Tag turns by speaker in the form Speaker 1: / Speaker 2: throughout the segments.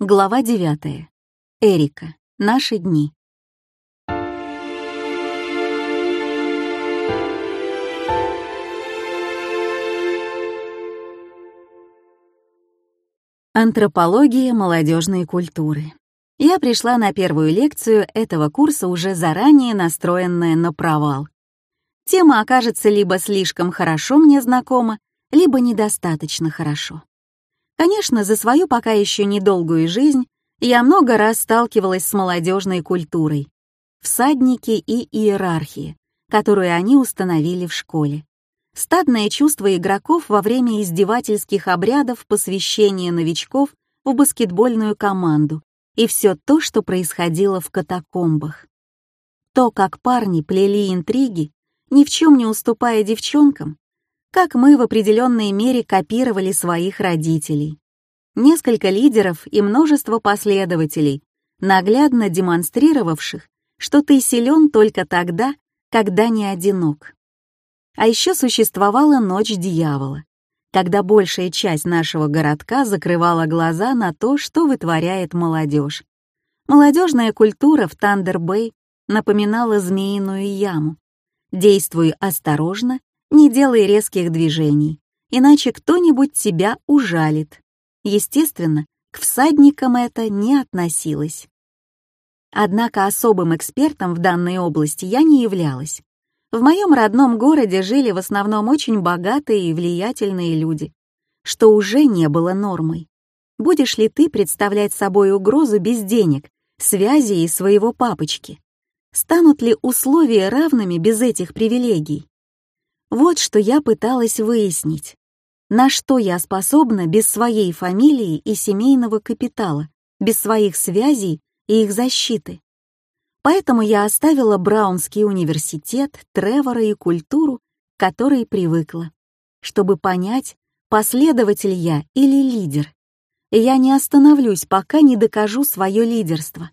Speaker 1: Глава 9. Эрика. Наши дни. Антропология молодежной культуры. Я пришла на первую лекцию этого курса уже заранее настроенная на провал. Тема окажется либо слишком хорошо мне знакома, либо недостаточно хорошо. Конечно, за свою пока еще недолгую жизнь я много раз сталкивалась с молодежной культурой, всадники и иерархии, которую они установили в школе. Стадное чувство игроков во время издевательских обрядов посвящения новичков в баскетбольную команду и все то, что происходило в катакомбах. То, как парни плели интриги, ни в чем не уступая девчонкам, как мы в определенной мере копировали своих родителей. Несколько лидеров и множество последователей, наглядно демонстрировавших, что ты силен только тогда, когда не одинок. А еще существовала ночь дьявола, когда большая часть нашего городка закрывала глаза на то, что вытворяет молодежь. Молодежная культура в Тандер-Бэй напоминала змеиную яму. Действуй осторожно не делай резких движений, иначе кто-нибудь тебя ужалит. Естественно, к всадникам это не относилось. Однако особым экспертом в данной области я не являлась. В моем родном городе жили в основном очень богатые и влиятельные люди, что уже не было нормой. Будешь ли ты представлять собой угрозу без денег, связи и своего папочки? Станут ли условия равными без этих привилегий? Вот что я пыталась выяснить. На что я способна без своей фамилии и семейного капитала, без своих связей и их защиты. Поэтому я оставила Браунский университет, Тревора и культуру, к которой привыкла, чтобы понять, последователь я или лидер. Я не остановлюсь, пока не докажу свое лидерство.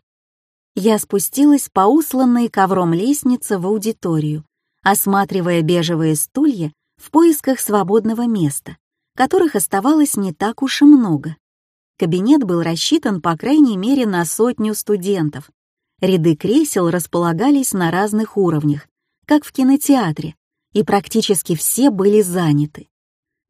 Speaker 1: Я спустилась по усланной ковром лестнице в аудиторию, осматривая бежевые стулья в поисках свободного места, которых оставалось не так уж и много. Кабинет был рассчитан по крайней мере на сотню студентов. Ряды кресел располагались на разных уровнях, как в кинотеатре, и практически все были заняты.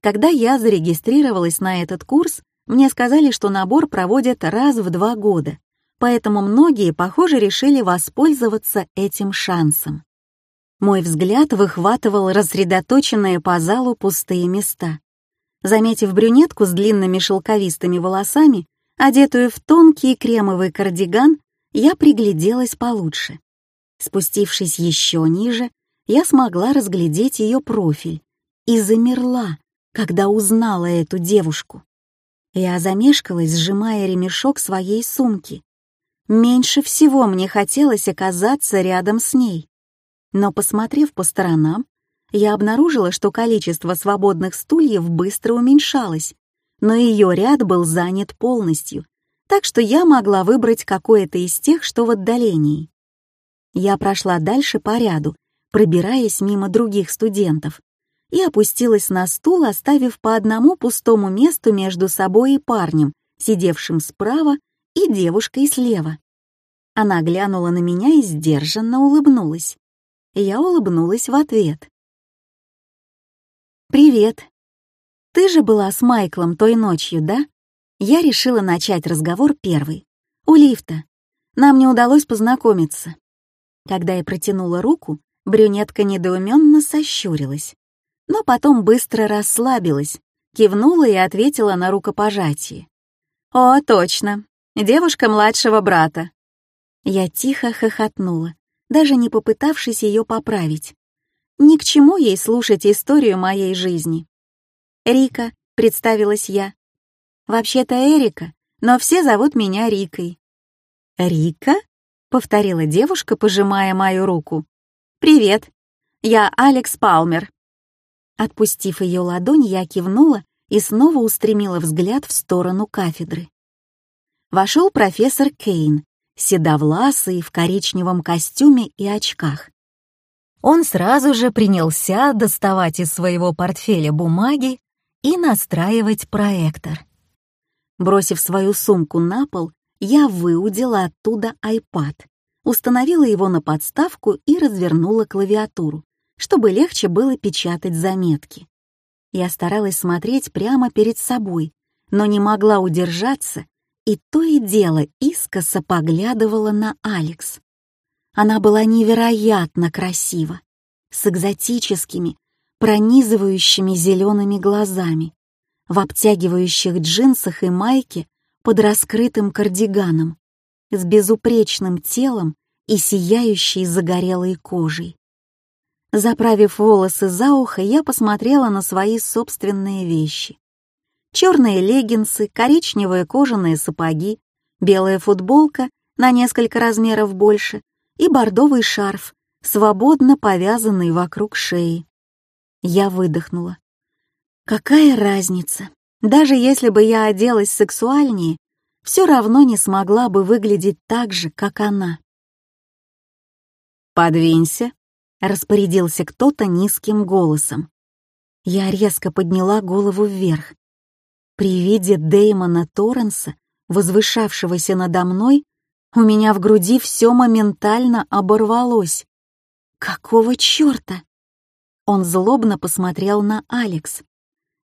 Speaker 1: Когда я зарегистрировалась на этот курс, мне сказали, что набор проводят раз в два года, поэтому многие, похоже, решили воспользоваться этим шансом. Мой взгляд выхватывал рассредоточенные по залу пустые места. Заметив брюнетку с длинными шелковистыми волосами, одетую в тонкий кремовый кардиган, я пригляделась получше. Спустившись еще ниже, я смогла разглядеть ее профиль и замерла, когда узнала эту девушку. Я замешкалась, сжимая ремешок своей сумки. Меньше всего мне хотелось оказаться рядом с ней. Но, посмотрев по сторонам, я обнаружила, что количество свободных стульев быстро уменьшалось, но ее ряд был занят полностью, так что я могла выбрать какое-то из тех, что в отдалении. Я прошла дальше по ряду, пробираясь мимо других студентов, и опустилась на стул, оставив по одному пустому месту между собой и парнем, сидевшим справа, и девушкой слева. Она глянула на меня и сдержанно улыбнулась. Я улыбнулась в ответ. «Привет. Ты же была с Майклом той ночью, да?» Я решила начать разговор первый. У лифта. Нам не удалось познакомиться. Когда я протянула руку, брюнетка недоуменно сощурилась, но потом быстро расслабилась, кивнула и ответила на рукопожатие. «О, точно. Девушка младшего брата». Я тихо хохотнула даже не попытавшись ее поправить. Ни к чему ей слушать историю моей жизни. «Рика», — представилась я. «Вообще-то Эрика, но все зовут меня Рикой». «Рика?» — повторила девушка, пожимая мою руку. «Привет, я Алекс Палмер». Отпустив ее ладонь, я кивнула и снова устремила взгляд в сторону кафедры. Вошел профессор Кейн седовласый, в коричневом костюме и очках. Он сразу же принялся доставать из своего портфеля бумаги и настраивать проектор. Бросив свою сумку на пол, я выудила оттуда iPad, установила его на подставку и развернула клавиатуру, чтобы легче было печатать заметки. Я старалась смотреть прямо перед собой, но не могла удержаться и то и дело искоса поглядывала на Алекс. Она была невероятно красива, с экзотическими, пронизывающими зелеными глазами, в обтягивающих джинсах и майке под раскрытым кардиганом, с безупречным телом и сияющей загорелой кожей. Заправив волосы за ухо, я посмотрела на свои собственные вещи. Черные леггинсы, коричневые кожаные сапоги, белая футболка на несколько размеров больше и бордовый шарф, свободно повязанный вокруг шеи. Я выдохнула. Какая разница? Даже если бы я оделась сексуальнее, все равно не смогла бы выглядеть так же, как она. «Подвинься», — распорядился кто-то низким голосом. Я резко подняла голову вверх. При виде Дэймона Торренса, возвышавшегося надо мной, у меня в груди все моментально оборвалось. Какого черта? Он злобно посмотрел на Алекс.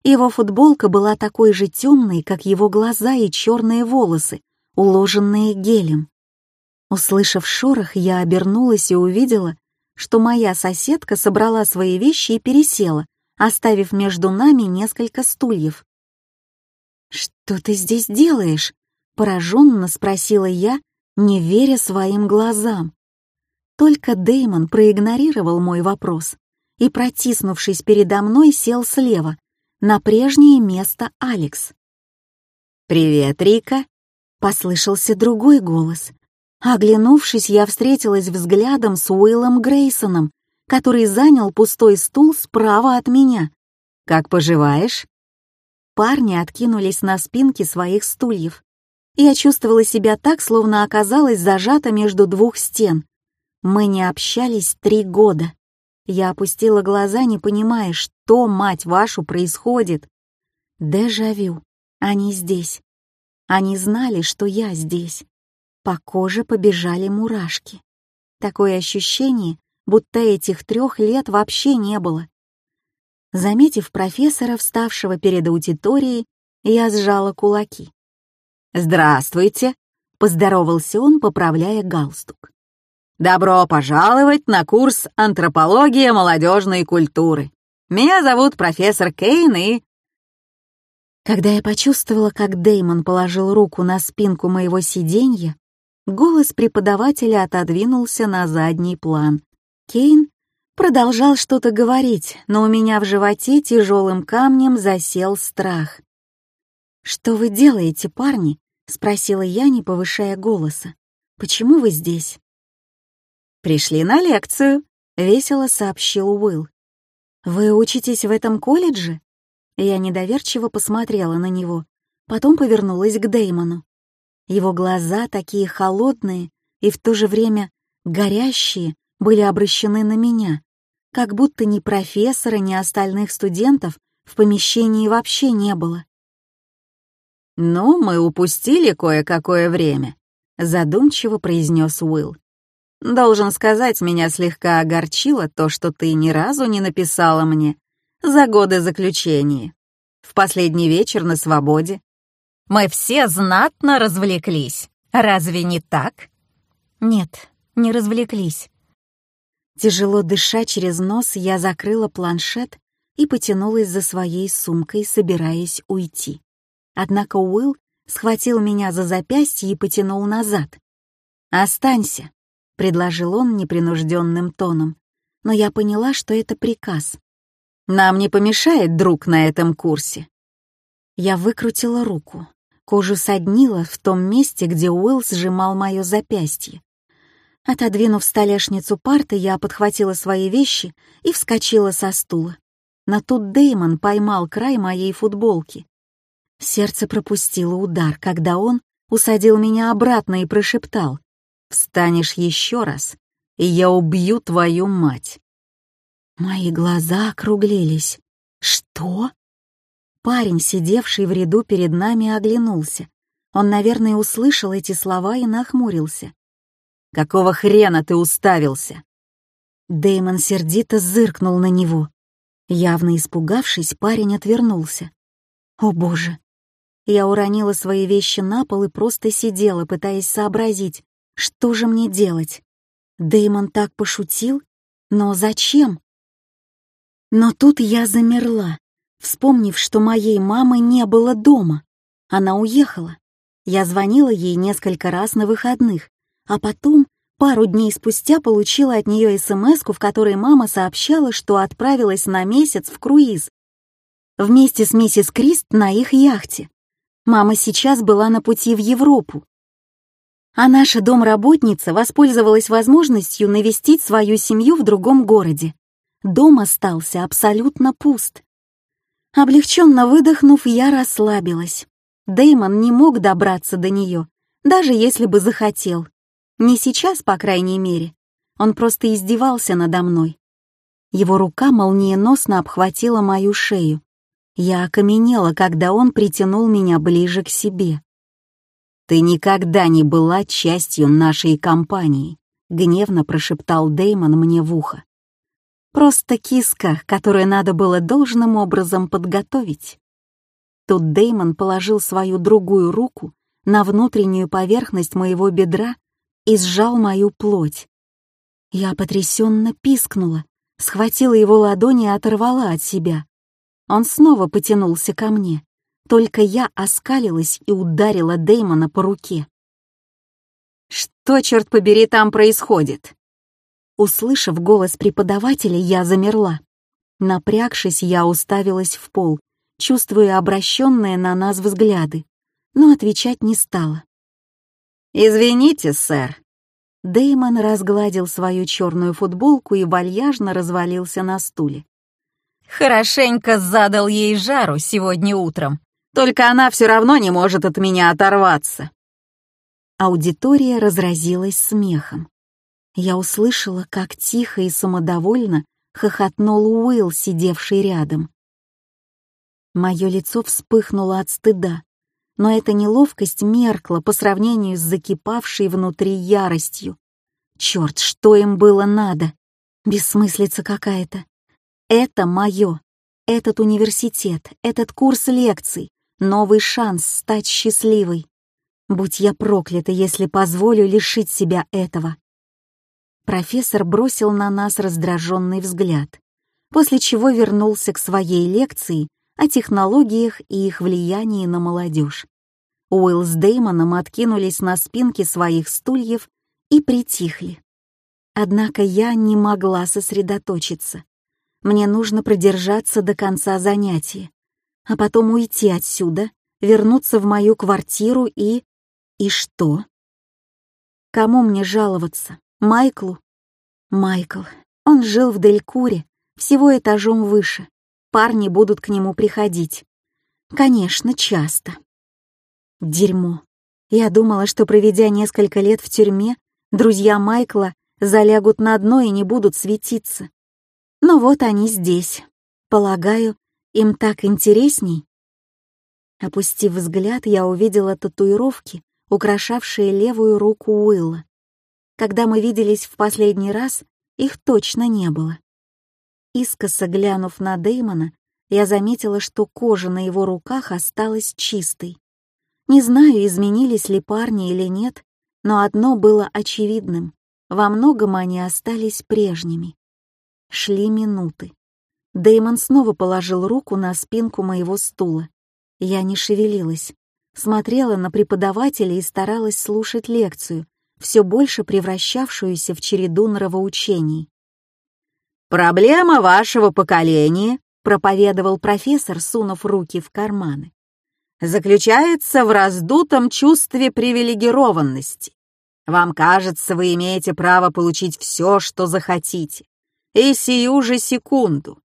Speaker 1: Его футболка была такой же темной, как его глаза и черные волосы, уложенные гелем. Услышав шорох, я обернулась и увидела, что моя соседка собрала свои вещи и пересела, оставив между нами несколько стульев. «Что ты здесь делаешь?» — пораженно спросила я, не веря своим глазам. Только Деймон проигнорировал мой вопрос и, протиснувшись передо мной, сел слева, на прежнее место Алекс. «Привет, Рика!» — послышался другой голос. Оглянувшись, я встретилась взглядом с Уиллом Грейсоном, который занял пустой стул справа от меня. «Как поживаешь?» Парни откинулись на спинки своих стульев. Я чувствовала себя так, словно оказалась зажата между двух стен. Мы не общались три года. Я опустила глаза, не понимая, что, мать вашу, происходит. Дежавю. Они здесь. Они знали, что я здесь. По коже побежали мурашки. Такое ощущение, будто этих трех лет вообще не было. Заметив профессора, вставшего перед аудиторией, я сжала кулаки. «Здравствуйте!» — поздоровался он, поправляя галстук. Добро пожаловать на курс «Антропология молодежной культуры». Меня зовут профессор Кейн и...» Когда я почувствовала, как Деймон положил руку на спинку моего сиденья, голос преподавателя отодвинулся на задний план. Кейн продолжал что-то говорить, но у меня в животе тяжелым камнем засел страх. «Что вы делаете, парни?» — спросила я, не повышая голоса. «Почему вы здесь?» «Пришли на лекцию», — весело сообщил Уилл. «Вы учитесь в этом колледже?» Я недоверчиво посмотрела на него, потом повернулась к Деймону. Его глаза, такие холодные и в то же время горящие, были обращены на меня, как будто ни профессора, ни остальных студентов в помещении вообще не было. «Ну, мы упустили кое-какое время», — задумчиво произнес Уилл. Должен сказать, меня слегка огорчило то, что ты ни разу не написала мне за годы заключения. В последний вечер на свободе. Мы все знатно развлеклись. Разве не так? Нет, не развлеклись. Тяжело дыша через нос, я закрыла планшет и потянулась за своей сумкой, собираясь уйти. Однако Уилл схватил меня за запястье и потянул назад. «Останься предложил он непринужденным тоном, но я поняла, что это приказ. «Нам не помешает друг на этом курсе». Я выкрутила руку. Кожу соднила в том месте, где Уилл сжимал мое запястье. Отодвинув столешницу парты, я подхватила свои вещи и вскочила со стула. Но тут Деймон поймал край моей футболки. Сердце пропустило удар, когда он усадил меня обратно и прошептал. Встанешь еще раз, и я убью твою мать. Мои глаза округлились. Что? Парень, сидевший в ряду перед нами, оглянулся. Он, наверное, услышал эти слова и нахмурился.
Speaker 2: «Какого хрена ты уставился?»
Speaker 1: Дэймон сердито зыркнул на него. Явно испугавшись, парень отвернулся. «О боже!» Я уронила свои вещи на пол и просто сидела, пытаясь сообразить, что же мне делать. Дэймон так пошутил, но зачем? Но тут я замерла, вспомнив, что моей мамы не было дома. Она уехала. Я звонила ей несколько раз на выходных, а потом, пару дней спустя, получила от нее смс в которой мама сообщала, что отправилась на месяц в круиз. Вместе с миссис Крист на их яхте. Мама сейчас была на пути в Европу. А наша домработница воспользовалась возможностью навестить свою семью в другом городе. Дом остался абсолютно пуст. Облегченно выдохнув, я расслабилась. Дэймон не мог добраться до нее, даже если бы захотел. Не сейчас, по крайней мере. Он просто издевался надо мной. Его рука молниеносно обхватила мою шею. Я окаменела, когда он притянул меня ближе к себе.
Speaker 2: «Ты никогда не была частью нашей компании», — гневно прошептал Дэймон мне в ухо.
Speaker 1: «Просто киска, которую надо было должным образом подготовить». Тут Деймон положил свою другую руку на внутреннюю поверхность моего бедра и сжал мою плоть. Я потрясенно пискнула, схватила его ладони и оторвала от себя. Он снова потянулся ко мне, только я оскалилась и ударила Деймона по руке.
Speaker 2: «Что, черт побери, там происходит?»
Speaker 1: Услышав голос преподавателя, я замерла. Напрягшись, я уставилась в пол, чувствуя обращенные на нас взгляды, но отвечать не стала.
Speaker 2: «Извините, сэр».
Speaker 1: Дэймон разгладил свою черную футболку и вальяжно развалился на стуле.
Speaker 2: «Хорошенько задал ей жару сегодня утром, только она все равно не может от меня оторваться».
Speaker 1: Аудитория разразилась смехом. Я услышала, как тихо и самодовольно хохотнул Уилл, сидевший рядом. Мое лицо вспыхнуло от стыда, но эта неловкость меркла по сравнению с закипавшей внутри яростью. Черт, что им было надо? Бессмыслица какая-то. Это мое. Этот университет, этот курс лекций, новый шанс стать счастливой. Будь я проклята, если позволю лишить себя этого. Профессор бросил на нас раздраженный взгляд, после чего вернулся к своей лекции о технологиях и их влиянии на молодежь. Уилл с Деймоном откинулись на спинки своих стульев и притихли. Однако я не могла сосредоточиться. Мне нужно продержаться до конца занятия, а потом уйти отсюда, вернуться в мою квартиру и... И что? Кому мне жаловаться? Майклу? Майкл. Он жил в Делькуре, всего этажом выше парни будут к нему приходить. Конечно, часто. Дерьмо. Я думала, что, проведя несколько лет в тюрьме, друзья Майкла залягут на дно и не будут светиться. Но вот они здесь. Полагаю, им так интересней. Опустив взгляд, я увидела татуировки, украшавшие левую руку Уилла. Когда мы виделись в последний раз, их точно не было. Искоса глянув на Дэймона, я заметила, что кожа на его руках осталась чистой. Не знаю, изменились ли парни или нет, но одно было очевидным — во многом они остались прежними. Шли минуты. Дэймон снова положил руку на спинку моего стула. Я не шевелилась, смотрела на преподавателя и старалась слушать лекцию, все больше превращавшуюся в череду нравоучений.
Speaker 2: «Проблема вашего поколения», — проповедовал профессор, сунув руки в карманы, «заключается в раздутом чувстве привилегированности. Вам кажется, вы имеете право получить все, что захотите, и сию же секунду.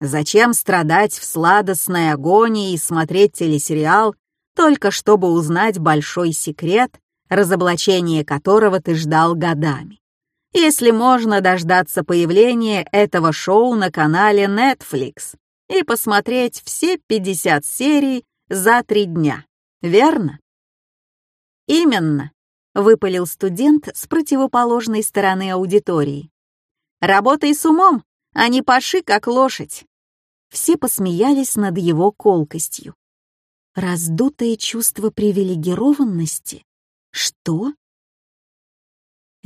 Speaker 2: Зачем страдать в сладостной агонии и смотреть телесериал, только чтобы узнать большой секрет, разоблачение которого ты ждал годами? Если можно дождаться появления этого шоу на канале Netflix. и посмотреть все 50 серий за три дня, верно?
Speaker 1: Именно, выпалил студент с противоположной стороны аудитории. Работай с умом, а не паши, как лошадь. Все посмеялись над его колкостью. Раздутое чувство привилегированности? Что?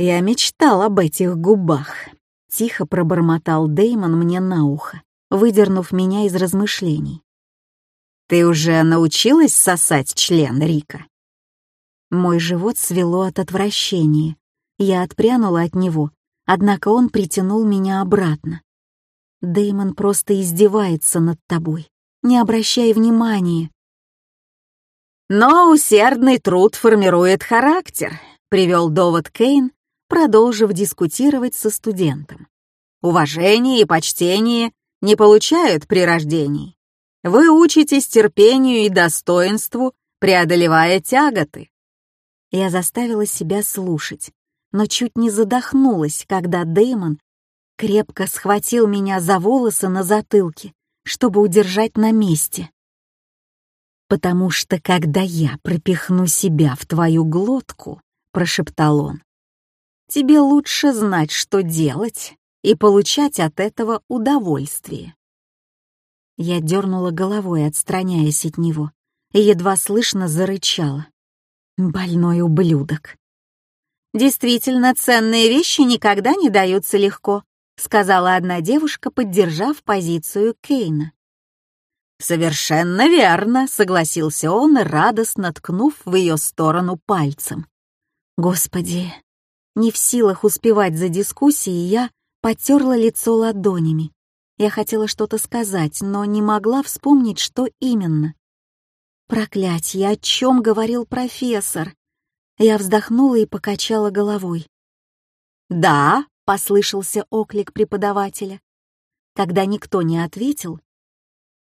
Speaker 1: Я мечтал об этих губах. Тихо пробормотал Деймон мне на ухо, выдернув меня из размышлений. «Ты уже научилась сосать член, Рика?» Мой живот свело от отвращения. Я отпрянула от него, однако он притянул меня обратно. Деймон просто издевается над тобой. Не обращай внимания.
Speaker 2: Но усердный труд формирует характер, привел довод Кейн, продолжив дискутировать со студентом. Уважение и почтение не получают при рождении. Вы учитесь терпению и достоинству, преодолевая тяготы.
Speaker 1: Я заставила себя слушать, но чуть не задохнулась, когда Дэймон крепко схватил меня за волосы на затылке, чтобы удержать на месте. «Потому что, когда я пропихну себя в твою глотку», — прошептал он, «тебе лучше знать, что делать, и получать от этого удовольствие». Я дернула головой, отстраняясь от него, и едва слышно зарычала. Больной ублюдок. «Действительно, ценные вещи никогда не даются легко», сказала одна девушка, поддержав позицию Кейна.
Speaker 2: «Совершенно верно», — согласился он, радостно ткнув в ее сторону пальцем.
Speaker 1: «Господи!» Не в силах успевать за дискуссией, я потерла лицо ладонями. Я хотела что-то сказать, но не могла вспомнить, что именно. Проклятье, о чем говорил профессор? Я вздохнула и покачала головой.
Speaker 2: «Да», —
Speaker 1: послышался оклик преподавателя. Когда никто не ответил,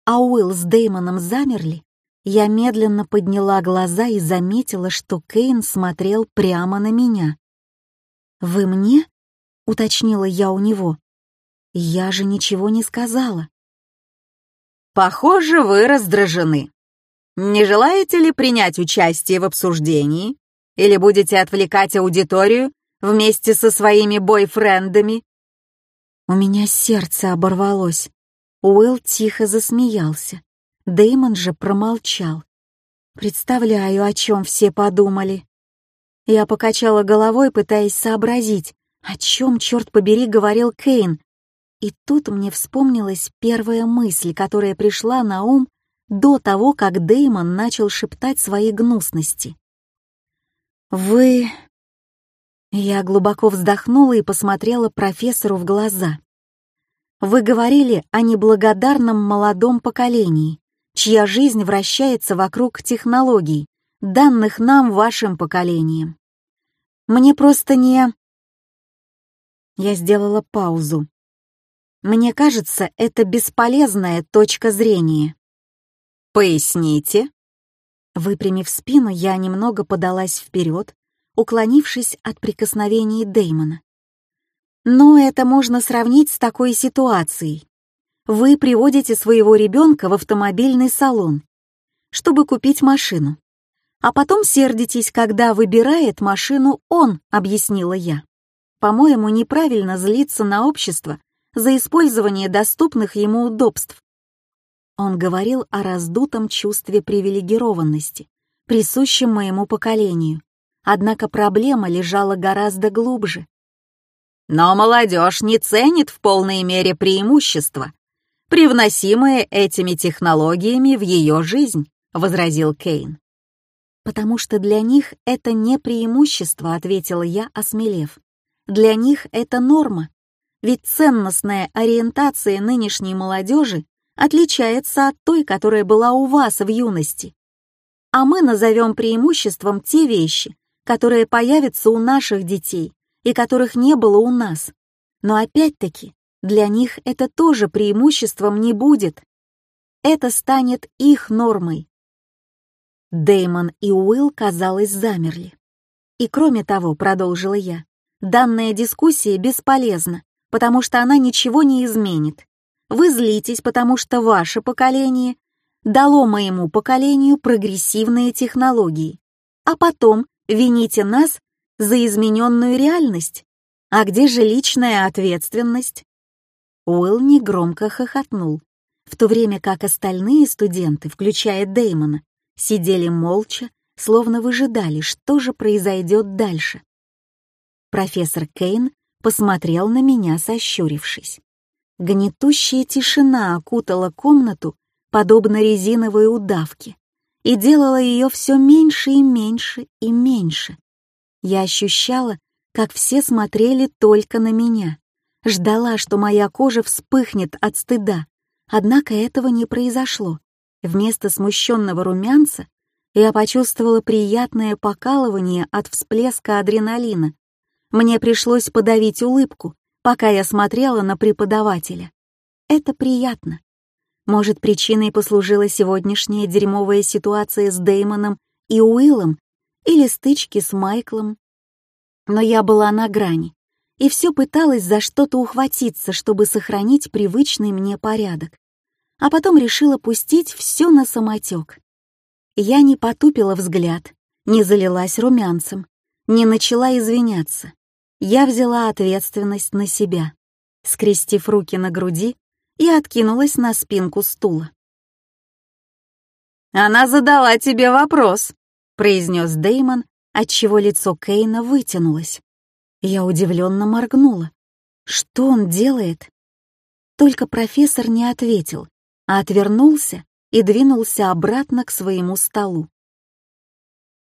Speaker 1: а Уилл с Деймоном замерли, я медленно подняла глаза и заметила, что Кейн смотрел прямо на меня. «Вы мне?» — уточнила я у него. «Я же ничего не сказала».
Speaker 2: «Похоже, вы раздражены», не желаете ли принять участие в обсуждении? Или будете отвлекать аудиторию вместе со своими бойфрендами?»
Speaker 1: У меня сердце оборвалось. Уилл тихо засмеялся. Дэймон же промолчал. Представляю, о чем все подумали. Я покачала головой, пытаясь сообразить, о чем, черт побери, говорил Кейн. И тут мне вспомнилась первая мысль, которая пришла на ум до того, как Деймон начал шептать свои гнусности. «Вы...» Я глубоко вздохнула и посмотрела профессору в глаза. «Вы говорили о неблагодарном молодом поколении, чья жизнь вращается вокруг технологий, данных нам вашим поколением. Мне просто не...» Я сделала паузу. «Мне кажется, это бесполезная точка зрения».
Speaker 2: «Поясните».
Speaker 1: Выпрямив спину, я немного подалась вперед, уклонившись от прикосновений Деймона. Но это можно сравнить с такой ситуацией. Вы приводите своего ребенка в автомобильный салон, чтобы купить машину. А потом сердитесь, когда выбирает машину он, объяснила я. По-моему, неправильно злиться на общество за использование доступных ему удобств. Он говорил о раздутом чувстве привилегированности, присущем моему поколению. Однако проблема лежала гораздо глубже.
Speaker 2: Но молодежь не ценит в полной мере преимущества, привносимые этими технологиями в ее жизнь, возразил Кейн.
Speaker 1: «Потому что для них это не преимущество», — ответила я, осмелев. «Для них это норма. Ведь ценностная ориентация нынешней молодежи отличается от той, которая была у вас в юности. А мы назовем преимуществом те вещи, которые появятся у наших детей и которых не было у нас. Но опять-таки, для них это тоже преимуществом не будет. Это станет их нормой. Деймон и Уилл, казалось, замерли. И кроме того, продолжила я, данная дискуссия бесполезна, потому что она ничего не изменит. вы злитесь, потому что ваше поколение дало моему поколению прогрессивные технологии, а потом вините нас за измененную реальность. А где же личная ответственность? Уилл негромко хохотнул, в то время как остальные студенты, включая Дэймона, сидели молча, словно выжидали, что же произойдет дальше. Профессор Кейн посмотрел на меня, сощурившись. Гнетущая тишина окутала комнату, подобно резиновой удавке, и делала ее все меньше и меньше и меньше. Я ощущала, как все смотрели только на меня, ждала, что моя кожа вспыхнет от стыда, однако этого не произошло. Вместо смущенного румянца я почувствовала приятное покалывание от всплеска адреналина. Мне пришлось подавить улыбку, пока я смотрела на преподавателя. Это приятно. Может, причиной послужила сегодняшняя дерьмовая ситуация с Деймоном и Уиллом или стычки с Майклом. Но я была на грани и все пыталась за что-то ухватиться, чтобы сохранить привычный мне порядок. А потом решила пустить все на самотек. Я не потупила взгляд, не залилась румянцем, не начала извиняться. Я взяла ответственность на себя. Скрестив руки на груди, и откинулась на спинку стула. «Она задала тебе вопрос», — произнес Деймон, отчего лицо Кейна вытянулось. Я удивленно моргнула. Что он делает? Только профессор не ответил, а отвернулся и двинулся обратно к своему столу.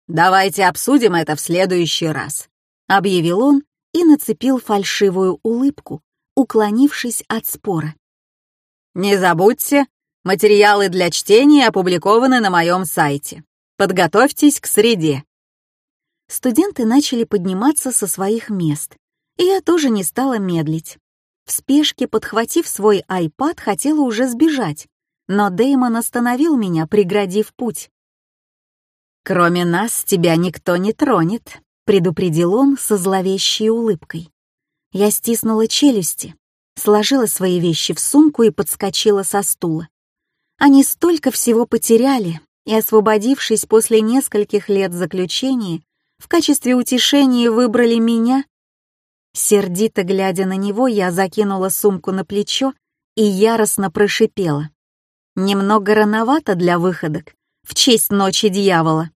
Speaker 1: «Давайте обсудим это в следующий раз», — объявил он и нацепил фальшивую улыбку, уклонившись от спора. Не забудьте, материалы для чтения опубликованы на моем сайте. Подготовьтесь к среде. Студенты начали подниматься со своих мест, и я тоже не стала медлить. В спешке, подхватив свой iPad, хотела уже сбежать, но Дэймон остановил меня, преградив путь. «Кроме нас тебя никто не тронет», — предупредил он со зловещей улыбкой. Я стиснула челюсти сложила свои вещи в сумку и подскочила со стула. Они столько всего потеряли, и, освободившись после нескольких лет заключения, в качестве утешения выбрали меня. Сердито глядя на него, я закинула сумку на плечо и яростно прошипела. Немного рановато для выходок, в честь ночи дьявола.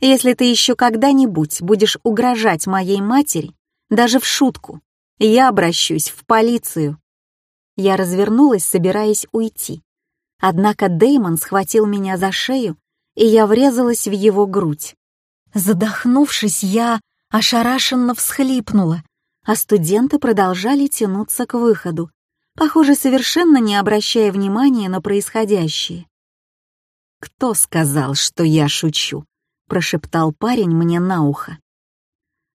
Speaker 1: Если ты еще когда-нибудь будешь угрожать моей матери, даже в шутку, я обращусь в полицию. Я развернулась, собираясь уйти. Однако Деймон схватил меня за шею, и я врезалась в его грудь. Задохнувшись, я ошарашенно всхлипнула, а студенты продолжали тянуться к выходу, похоже, совершенно не обращая внимания на происходящее. «Кто сказал, что я шучу?» — прошептал парень мне на ухо.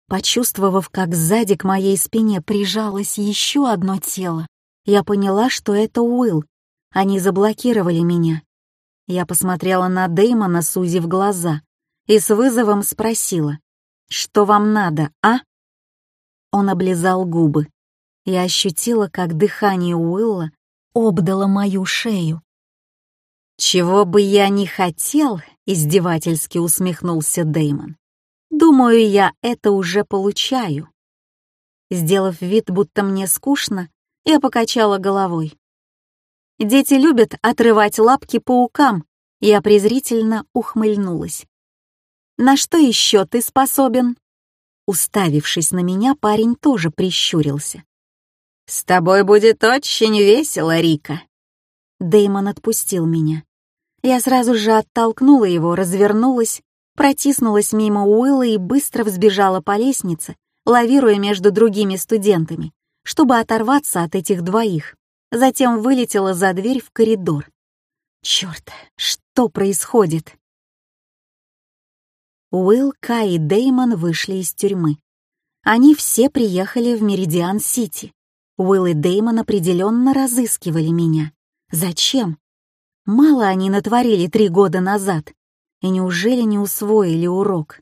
Speaker 1: Почувствовав, как сзади к моей спине прижалось еще одно тело, я поняла, что это Уилл. Они заблокировали меня. Я посмотрела на Дэймона, сузив глаза, и с вызовом спросила, «Что вам надо, а?» Он облизал губы. Я ощутила, как дыхание Уилла обдало мою шею. «Чего бы я ни хотел», — издевательски усмехнулся Дэймон. Думаю, я это уже получаю. Сделав вид, будто мне скучно, я покачала головой. Дети любят отрывать лапки паукам, я презрительно ухмыльнулась. «На что еще ты способен?» Уставившись на меня, парень тоже прищурился. «С тобой будет очень весело, Рика». Дэймон отпустил меня. Я сразу же оттолкнула его, развернулась протиснулась мимо Уилла и быстро взбежала по лестнице, лавируя между другими студентами, чтобы оторваться от этих двоих. Затем вылетела за дверь в коридор. Черт, что происходит? Уилл, Кай и Деймон вышли из тюрьмы. Они все приехали в Меридиан-Сити. Уилл и Деймон определенно разыскивали меня. Зачем? Мало они натворили три года назад. И неужели не усвоили урок?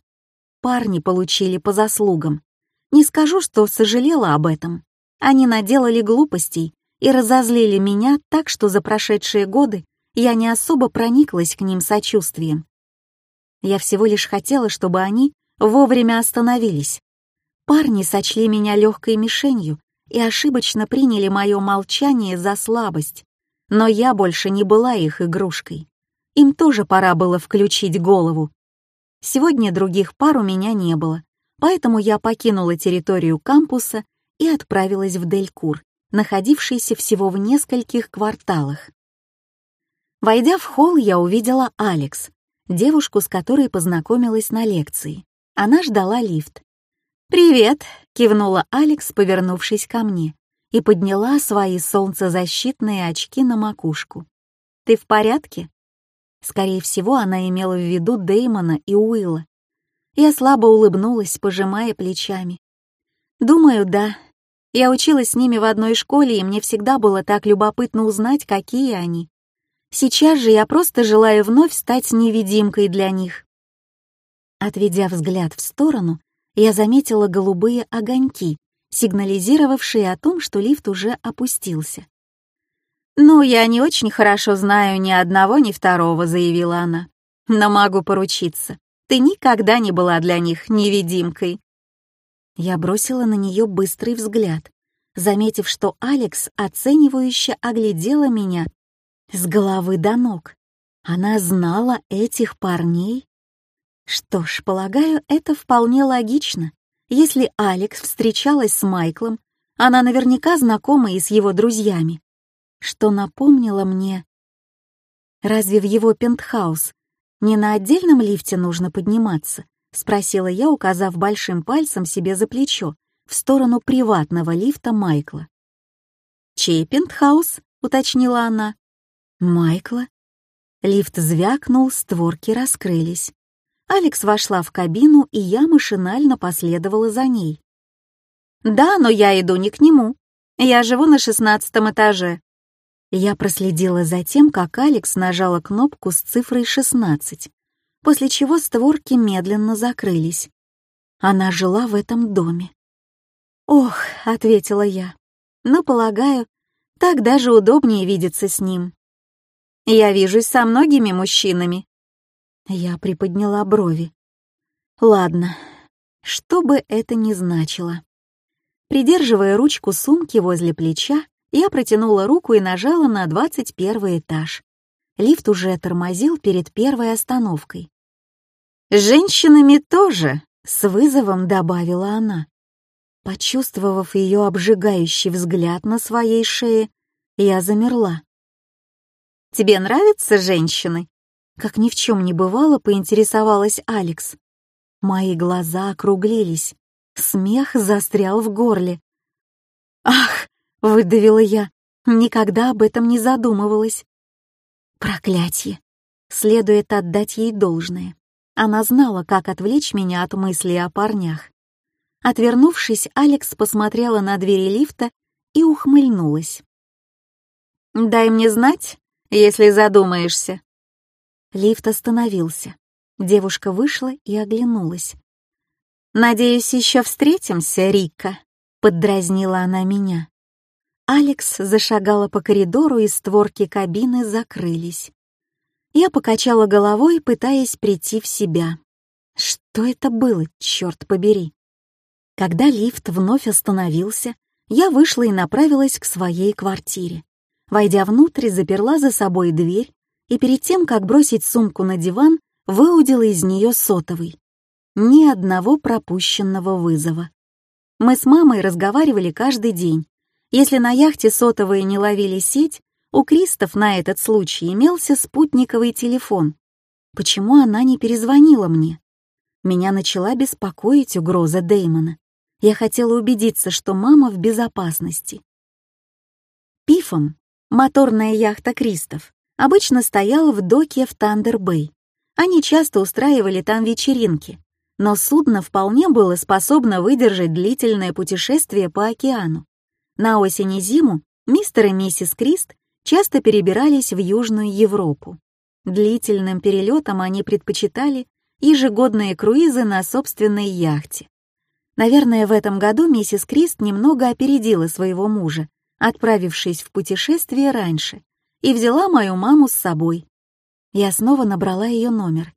Speaker 1: Парни получили по заслугам. Не скажу, что сожалела об этом. Они наделали глупостей и разозлили меня так, что за прошедшие годы я не особо прониклась к ним сочувствием. Я всего лишь хотела, чтобы они вовремя остановились. Парни сочли меня легкой мишенью и ошибочно приняли мое молчание за слабость, но я больше не была их игрушкой. Им тоже пора было включить голову. Сегодня других пар у меня не было, поэтому я покинула территорию кампуса и отправилась в Делькур, находившийся всего в нескольких кварталах. Войдя в холл, я увидела Алекс, девушку, с которой познакомилась на лекции. Она ждала лифт. «Привет!» — кивнула Алекс, повернувшись ко мне, и подняла свои солнцезащитные очки на макушку. «Ты в порядке?» Скорее всего, она имела в виду Дэймона и Уилла. Я слабо улыбнулась, пожимая плечами. «Думаю, да. Я училась с ними в одной школе, и мне всегда было так любопытно узнать, какие они. Сейчас же я просто желаю вновь стать невидимкой для них». Отведя взгляд в сторону, я заметила голубые огоньки, сигнализировавшие о том, что лифт уже опустился. «Ну, я не очень хорошо знаю ни одного, ни второго», — заявила она. «Но могу поручиться. Ты никогда не была для них невидимкой». Я бросила на нее быстрый взгляд, заметив, что Алекс оценивающе оглядела меня с головы до ног. Она знала этих парней? Что ж, полагаю, это вполне логично. Если Алекс встречалась с Майклом, она наверняка знакома и с его друзьями что напомнило мне... «Разве в его пентхаус не на отдельном лифте нужно подниматься?» — спросила я, указав большим пальцем себе за плечо в сторону приватного лифта Майкла. «Чей пентхаус?» — уточнила она. «Майкла?» Лифт звякнул, створки раскрылись. Алекс вошла в кабину, и я машинально последовала за ней. «Да, но я иду не к нему. Я живу на шестнадцатом этаже. Я проследила за тем, как Алекс нажала кнопку с цифрой 16, после чего створки медленно закрылись. Она жила в этом доме. «Ох», — ответила я, — «но, полагаю, так даже удобнее видеться с ним. Я вижусь со многими мужчинами». Я приподняла брови. «Ладно, что бы это ни значило». Придерживая ручку сумки возле плеча, я протянула руку и нажала на 21 этаж. Лифт уже тормозил перед первой остановкой. «С женщинами тоже», — с вызовом добавила она. Почувствовав ее обжигающий взгляд на своей шее, я замерла. «Тебе нравятся женщины?» Как ни в чем не бывало, поинтересовалась Алекс. Мои глаза округлились, смех застрял в горле. «Ах, выдавила я. Никогда об этом не задумывалась. Проклятье. Следует отдать ей должное. Она знала, как отвлечь меня от мыслей о парнях. Отвернувшись, Алекс посмотрела на двери лифта и ухмыльнулась. «Дай мне знать, если задумаешься». Лифт остановился. Девушка вышла и оглянулась. «Надеюсь, еще встретимся, Рика», — поддразнила она меня. Алекс зашагала по коридору, и створки кабины закрылись. Я покачала головой, пытаясь прийти в себя. Что это было, черт побери? Когда лифт вновь остановился, я вышла и направилась к своей квартире. Войдя внутрь, заперла за собой дверь и перед тем, как бросить сумку на диван, выудила из нее сотовый. Ни одного пропущенного вызова. Мы с мамой разговаривали каждый день, если на яхте сотовые не ловили сеть, у Кристов на этот случай имелся спутниковый телефон. Почему она не перезвонила мне? Меня начала беспокоить угроза Дэймона. Я хотела убедиться, что мама в безопасности. Пифом, моторная яхта Кристов, обычно стояла в доке в Тандер-Бэй. Они часто устраивали там вечеринки, но судно вполне было способно выдержать длительное путешествие по океану. На осень и зиму мистер и миссис Крист часто перебирались в Южную Европу. Длительным перелетам они предпочитали ежегодные круизы на собственной яхте. Наверное, в этом году миссис Крист немного опередила своего мужа, отправившись в путешествие раньше, и взяла мою маму с собой. Я снова набрала ее номер.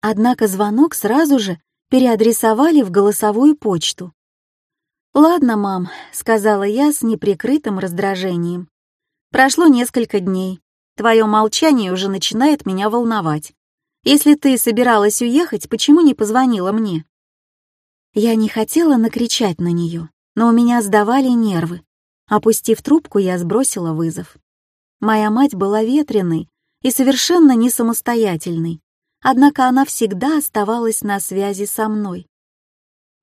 Speaker 1: Однако звонок сразу же переадресовали в голосовую почту. «Ладно, мам», — сказала я с неприкрытым раздражением. «Прошло несколько дней. Твое молчание уже начинает меня волновать. Если ты собиралась уехать, почему не позвонила мне?» Я не хотела накричать на нее, но у меня сдавали нервы. Опустив трубку, я сбросила вызов. Моя мать была ветреной и совершенно не самостоятельной, однако она всегда оставалась на связи со мной.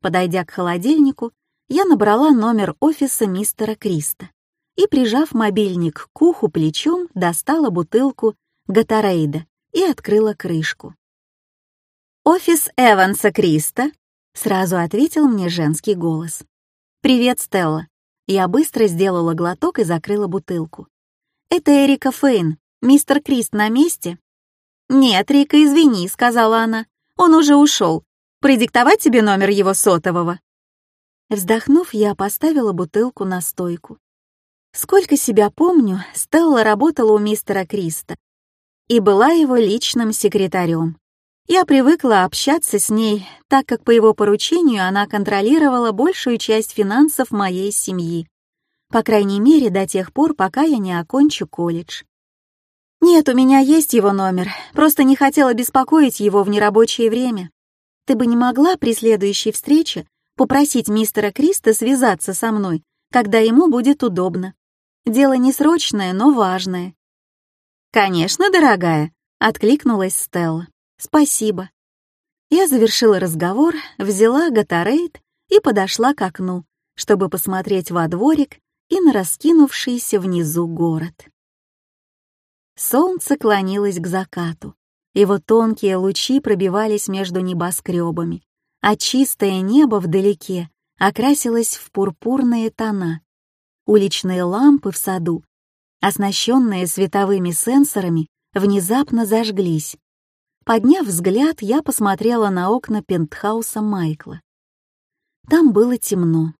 Speaker 1: Подойдя к холодильнику, я набрала номер офиса мистера Криста и, прижав мобильник к уху плечом, достала бутылку Гатарейда и открыла крышку. «Офис Эванса Криста», — сразу ответил мне женский голос. «Привет, Стелла». Я быстро сделала глоток и закрыла бутылку. «Это Эрика Фейн. Мистер Крист на месте?» «Нет, Рика, извини», — сказала она. «Он уже ушел. Продиктовать тебе номер его сотового?» Вздохнув, я поставила бутылку на стойку. Сколько себя помню, Стелла работала у мистера Криста и была его личным секретарем. Я привыкла общаться с ней, так как по его поручению она контролировала большую часть финансов моей семьи. По крайней мере, до тех пор, пока я не окончу колледж. «Нет, у меня есть его номер, просто не хотела беспокоить его в нерабочее время. Ты бы не могла при следующей встрече попросить мистера Криста связаться со мной, когда ему будет удобно. Дело не срочное, но важное». «Конечно, дорогая», — откликнулась Стелла. «Спасибо». Я завершила разговор, взяла Гатарейд и подошла к окну, чтобы посмотреть во дворик и на раскинувшийся внизу город. Солнце клонилось к закату. Его тонкие лучи пробивались между небоскребами, а чистое небо вдалеке окрасилось в пурпурные тона. Уличные лампы в саду, оснащенные световыми сенсорами, внезапно зажглись. Подняв взгляд, я посмотрела на окна пентхауса Майкла. Там было темно.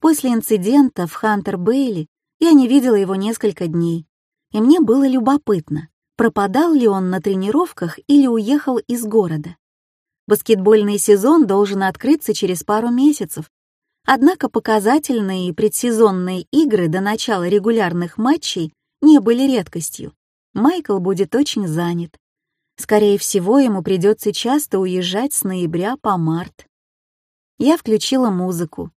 Speaker 1: После инцидента в Хантер-Бейли я не видела его несколько дней, и мне было любопытно, пропадал ли он на тренировках или уехал из города. Баскетбольный сезон должен открыться через пару месяцев, однако показательные и предсезонные игры до начала регулярных матчей не были редкостью. Майкл будет очень занят. Скорее всего, ему придется часто уезжать с ноября по март. Я включила музыку,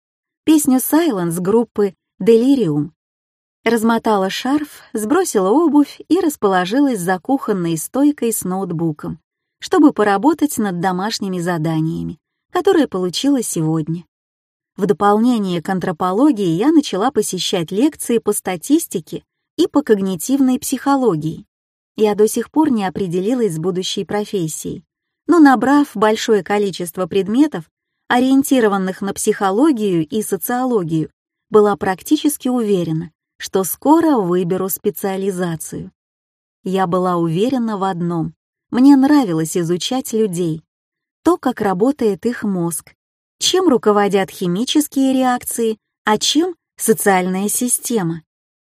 Speaker 1: песню «Silence» группы «Delirium», Размотала шарф, сбросила обувь и расположилась за кухонной стойкой с ноутбуком, чтобы поработать над домашними заданиями, которые получила сегодня. В дополнение к антропологии я начала посещать лекции по статистике и по когнитивной психологии. Я до сих пор не определилась с будущей профессией, но набрав большое количество предметов, ориентированных на психологию и социологию, была практически уверена, что скоро выберу специализацию. Я была уверена в одном. Мне нравилось изучать людей. То, как работает их мозг, чем руководят химические реакции, а чем социальная система.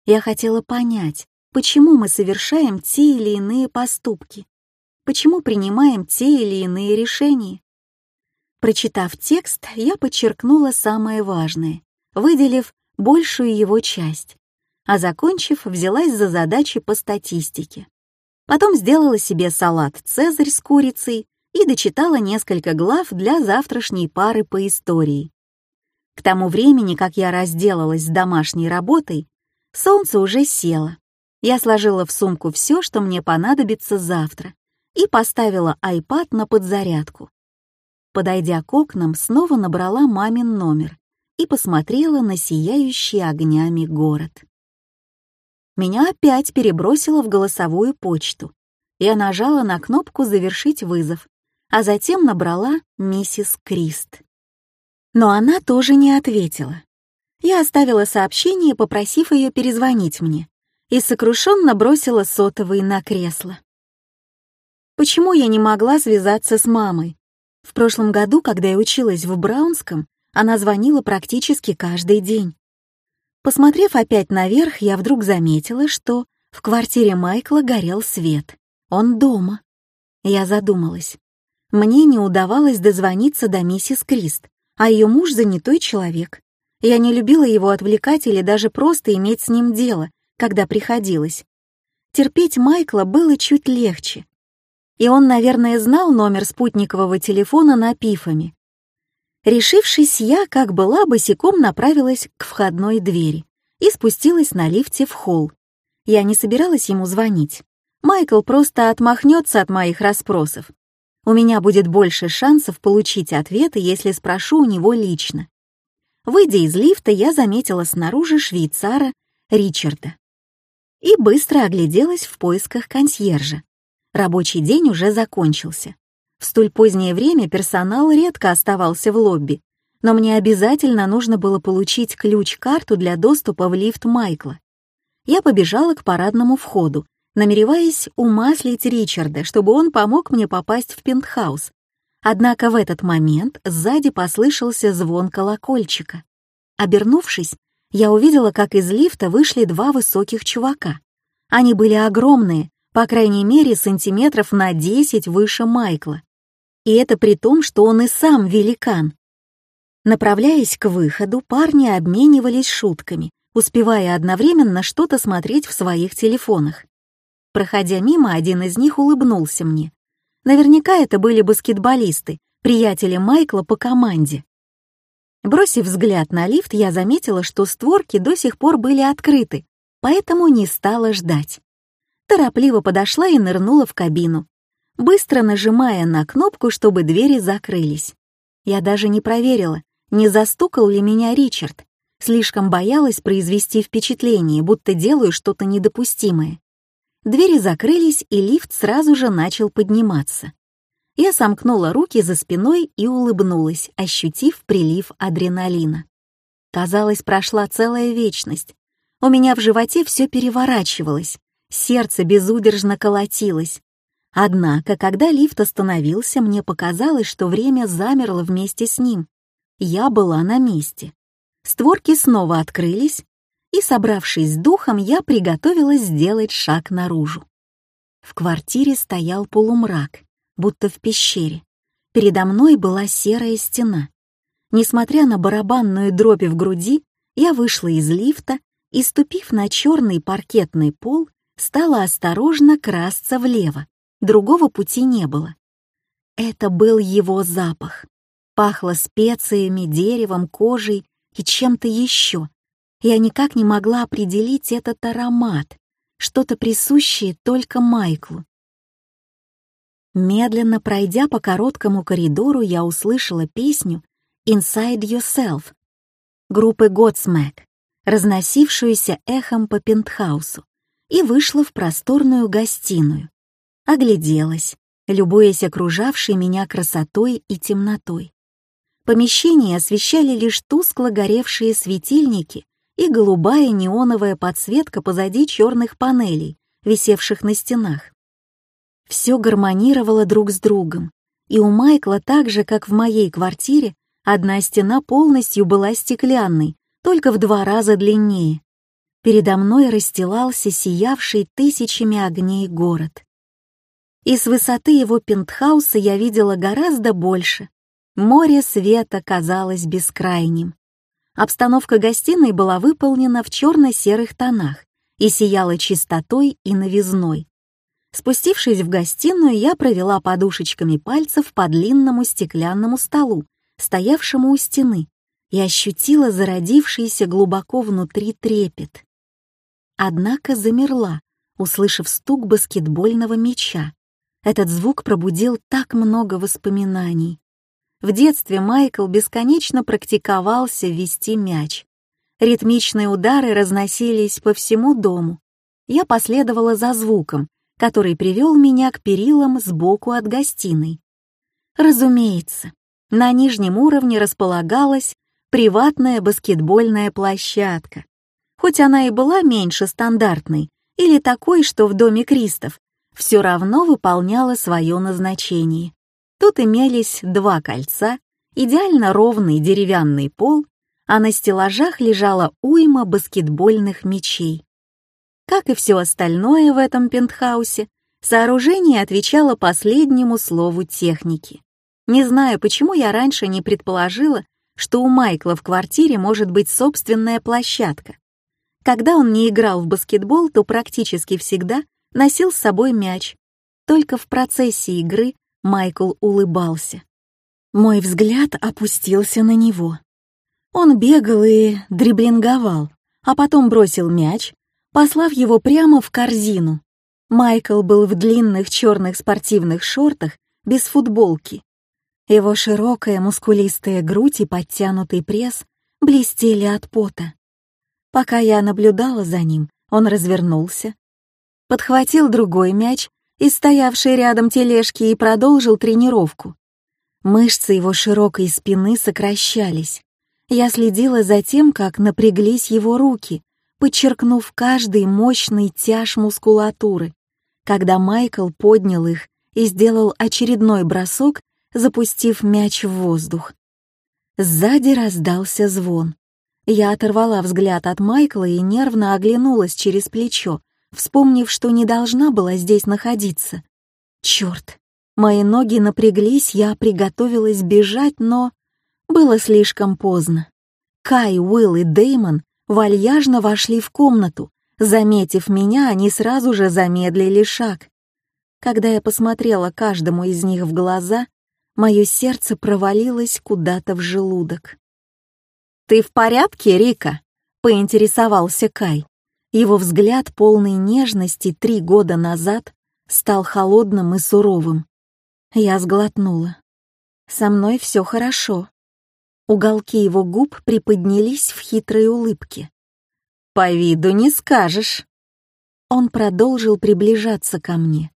Speaker 1: Я хотела понять, почему мы совершаем те или иные поступки, почему принимаем те или иные решения. Прочитав текст, я подчеркнула самое важное, выделив большую его часть а закончив, взялась за задачи по статистике. Потом сделала себе салат «Цезарь» с курицей и дочитала несколько глав для завтрашней пары по истории. К тому времени, как я разделалась с домашней работой, солнце уже село. Я сложила в сумку все, что мне понадобится завтра, и поставила iPad на подзарядку. Подойдя к окнам, снова набрала мамин номер и посмотрела на сияющий огнями город меня опять перебросило в голосовую почту. Я нажала на кнопку «Завершить вызов», а затем набрала миссис Крист. Но она тоже не ответила. Я оставила сообщение, попросив ее перезвонить мне, и сокрушенно бросила сотовый на кресло. Почему я не могла связаться с мамой? В прошлом году, когда я училась в Браунском, она звонила практически каждый день. Посмотрев опять наверх, я вдруг заметила, что в квартире Майкла горел свет. Он дома. Я задумалась. Мне не удавалось дозвониться до миссис Крист, а ее муж занятой человек. Я не любила его отвлекать или даже просто иметь с ним дело, когда приходилось. Терпеть Майкла было чуть легче. И он, наверное, знал номер спутникового телефона на пифами. Решившись, я, как была, босиком направилась к входной двери и спустилась на лифте в холл. Я не собиралась ему звонить. Майкл просто отмахнется от моих расспросов. У меня будет больше шансов получить ответы, если спрошу у него лично. Выйдя из лифта, я заметила снаружи швейцара Ричарда и быстро огляделась в поисках консьержа. Рабочий день уже закончился. В столь позднее время персонал редко оставался в лобби, но мне обязательно нужно было получить ключ-карту для доступа в лифт Майкла. Я побежала к парадному входу, намереваясь умаслить Ричарда, чтобы он помог мне попасть в пентхаус. Однако в этот момент сзади послышался звон колокольчика. Обернувшись, я увидела, как из лифта вышли два высоких чувака. Они были огромные, по крайней мере, сантиметров на 10 выше Майкла. И это при том, что он и сам великан. Направляясь к выходу, парни обменивались шутками, успевая одновременно что-то смотреть в своих телефонах. Проходя мимо, один из них улыбнулся мне. Наверняка это были баскетболисты, приятели Майкла по команде. Бросив взгляд на лифт, я заметила, что створки до сих пор были открыты, поэтому не стала ждать. Торопливо подошла и нырнула в кабину, быстро нажимая на кнопку, чтобы двери закрылись. Я даже не проверила, не застукал ли меня Ричард. Слишком боялась произвести впечатление, будто делаю что-то недопустимое. Двери закрылись, и лифт сразу же начал подниматься. Я сомкнула руки за спиной и улыбнулась, ощутив прилив адреналина. Казалось, прошла целая вечность. У меня в животе все переворачивалось, сердце безудержно колотилось, Однако, когда лифт остановился, мне показалось, что время замерло вместе с ним. Я была на месте. Створки снова открылись, и, собравшись с духом, я приготовилась сделать шаг наружу. В квартире стоял полумрак, будто в пещере. Передо мной была серая стена. Несмотря на барабанную дробь в груди, я вышла из лифта и, ступив на черный паркетный пол, стала осторожно красться влево. Другого пути не было. Это был его запах. Пахло специями, деревом, кожей и чем-то еще. Я никак не могла определить этот аромат, что-то присущее только Майклу. Медленно пройдя по короткому коридору, я услышала песню «Inside Yourself» группы Godsmack, разносившуюся эхом по пентхаусу, и вышла в просторную гостиную, огляделась, любуясь окружавшей меня красотой и темнотой. Помещение освещали лишь тускло горевшие светильники и голубая неоновая подсветка позади черных панелей, висевших на стенах. Все гармонировало друг с другом, и у Майкла так же, как в моей квартире, одна стена полностью была стеклянной, только в два раза длиннее. Передо мной расстилался сиявший тысячами огней город и с высоты его пентхауса я видела гораздо больше. Море света казалось бескрайним. Обстановка гостиной была выполнена в черно-серых тонах и сияла чистотой и новизной. Спустившись в гостиную, я провела подушечками пальцев по длинному стеклянному столу, стоявшему у стены, и ощутила зародившийся глубоко внутри трепет. Однако замерла, услышав стук баскетбольного мяча. Этот звук пробудил так много воспоминаний. В детстве Майкл бесконечно практиковался вести мяч. Ритмичные удары разносились по всему дому. Я последовала за звуком, который привел меня к перилам сбоку от гостиной. Разумеется, на нижнем уровне располагалась приватная баскетбольная площадка. Хоть она и была меньше стандартной, или такой, что в доме Кристов, все равно выполняла свое назначение. Тут имелись два кольца, идеально ровный деревянный пол, а на стеллажах лежала уйма баскетбольных мячей. Как и все остальное в этом пентхаусе, сооружение отвечало последнему слову техники. Не знаю, почему я раньше не предположила, что у Майкла в квартире может быть собственная площадка. Когда он не играл в баскетбол, то практически всегда носил с собой мяч. Только в процессе игры Майкл улыбался. Мой взгляд опустился на него. Он бегал и дриблинговал, а потом бросил мяч, послав его прямо в корзину. Майкл был в длинных черных спортивных шортах без футболки. Его широкая мускулистая грудь и подтянутый пресс блестели от пота. Пока я наблюдала за ним, он развернулся, подхватил другой мяч из стоявшей рядом тележки и продолжил тренировку. Мышцы его широкой спины сокращались. Я следила за тем, как напряглись его руки, подчеркнув каждый мощный тяж мускулатуры. Когда Майкл поднял их и сделал очередной бросок, запустив мяч в воздух. Сзади раздался звон. Я оторвала взгляд от Майкла и нервно оглянулась через плечо, вспомнив, что не должна была здесь находиться. Черт! Мои ноги напряглись, я приготовилась бежать, но... Было слишком поздно. Кай, Уилл и Деймон вальяжно вошли в комнату. Заметив меня, они сразу же замедлили шаг. Когда я посмотрела каждому из них в глаза, мое сердце провалилось куда-то в желудок. «Ты в порядке, Рика?» — поинтересовался Кай. Его взгляд, полный нежности три года назад, стал холодным и суровым. Я сглотнула. «Со мной все хорошо». Уголки его губ приподнялись в хитрой улыбке. «По виду не скажешь». Он продолжил приближаться ко мне.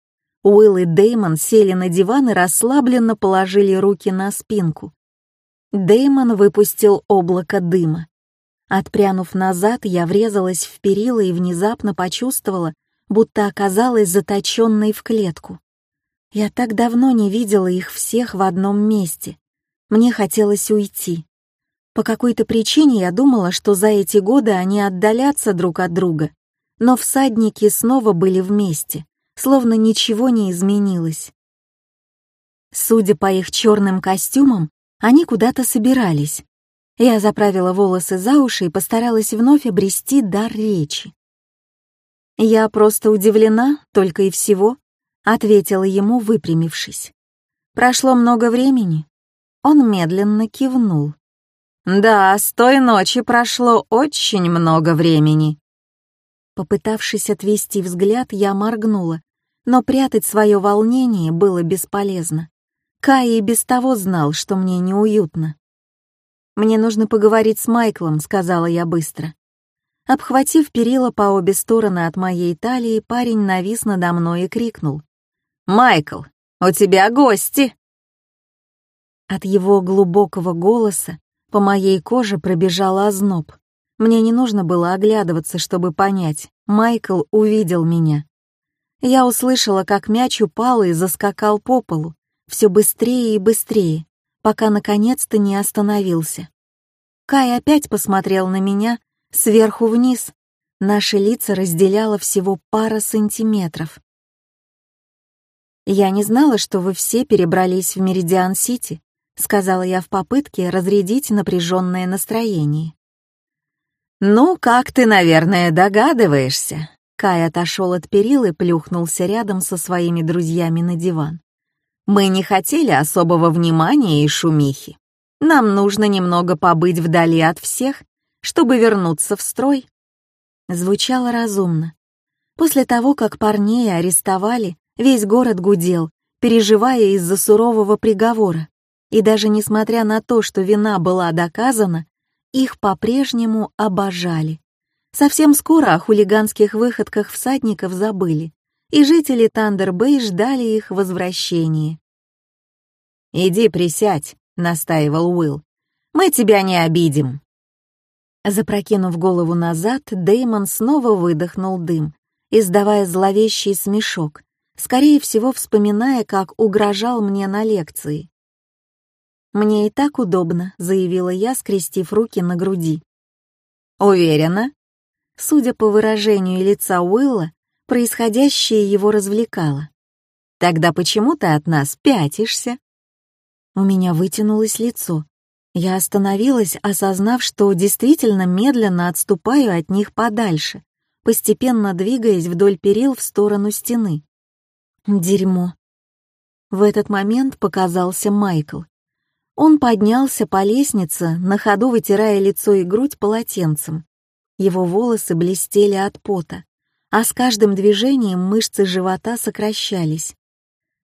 Speaker 1: Уилл и Деймон сели на диван и расслабленно положили руки на спинку. Деймон выпустил облако дыма. Отпрянув назад, я врезалась в перила и внезапно почувствовала, будто оказалась заточенной в клетку. Я так давно не видела их всех в одном месте. Мне хотелось уйти. По какой-то причине я думала, что за эти годы они отдалятся друг от друга, но всадники снова были вместе, словно ничего не изменилось. Судя по их черным костюмам, они куда-то собирались. Я заправила волосы за уши и постаралась вновь обрести дар речи. «Я просто удивлена, только и всего», — ответила ему, выпрямившись. «Прошло много времени». Он медленно кивнул. «Да, с той ночи прошло очень много времени». Попытавшись отвести взгляд, я моргнула, но прятать свое волнение было бесполезно. Кай и без того знал, что мне неуютно. «Мне нужно поговорить с Майклом», — сказала я быстро. Обхватив перила по обе стороны от моей талии, парень навис надо мной и крикнул. «Майкл, у тебя гости!» От его глубокого голоса по моей коже пробежал озноб. Мне не нужно было оглядываться, чтобы понять. Майкл увидел меня. Я услышала, как мяч упал и заскакал по полу, все быстрее и быстрее, пока наконец-то не остановился. Кай опять посмотрел на меня сверху вниз. Наши лица разделяло всего пара сантиметров. «Я не знала, что вы все перебрались в Меридиан-Сити», сказала я в попытке разрядить напряженное настроение. «Ну, как ты, наверное, догадываешься», Кай отошел от перил и плюхнулся рядом со своими друзьями на диван. Мы не хотели особого внимания и шумихи. Нам нужно немного побыть вдали от всех, чтобы вернуться в строй. Звучало разумно. После того, как парней арестовали, весь город гудел, переживая из-за сурового приговора. И даже несмотря на то, что вина была доказана, их по-прежнему обожали. Совсем скоро о хулиганских выходках всадников забыли, и жители Тандер-Бэй ждали их возвращения. «Иди присядь», — настаивал Уилл. «Мы тебя не обидим». Запрокинув голову назад, Деймон снова выдохнул дым, издавая зловещий смешок, скорее всего, вспоминая, как угрожал мне на лекции. «Мне и так удобно», — заявила я, скрестив руки на груди.
Speaker 2: «Уверена?»
Speaker 1: Судя по выражению лица Уилла, происходящее его развлекало.
Speaker 2: «Тогда почему ты от нас пятишься?»
Speaker 1: У меня вытянулось лицо. Я остановилась, осознав, что действительно медленно отступаю от них подальше, постепенно двигаясь вдоль перил в сторону стены. Дерьмо. В этот момент показался Майкл. Он поднялся по лестнице, на ходу вытирая лицо и грудь полотенцем. Его волосы блестели от пота, а с каждым движением мышцы живота сокращались.